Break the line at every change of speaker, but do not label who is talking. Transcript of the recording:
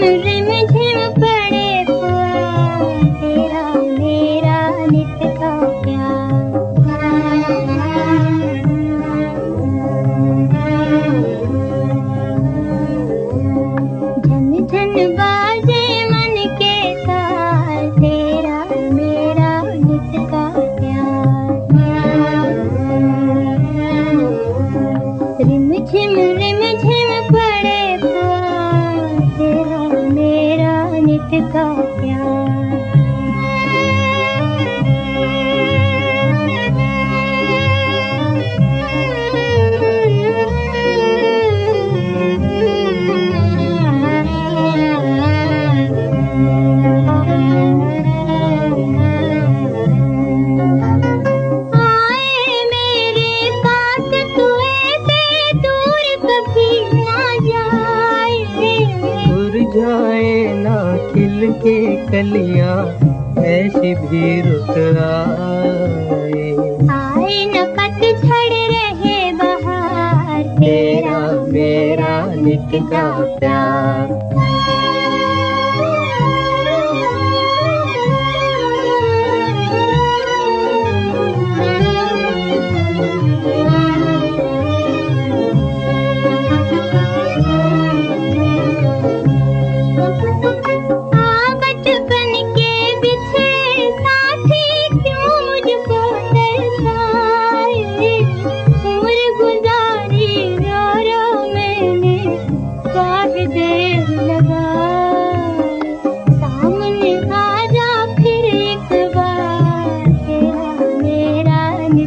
தமிழ் का जाए ना खिल के कलिया ऐसी भी रुत
आए न पतझड़ रहे बहार
तेरा मेरा नित का प्यार।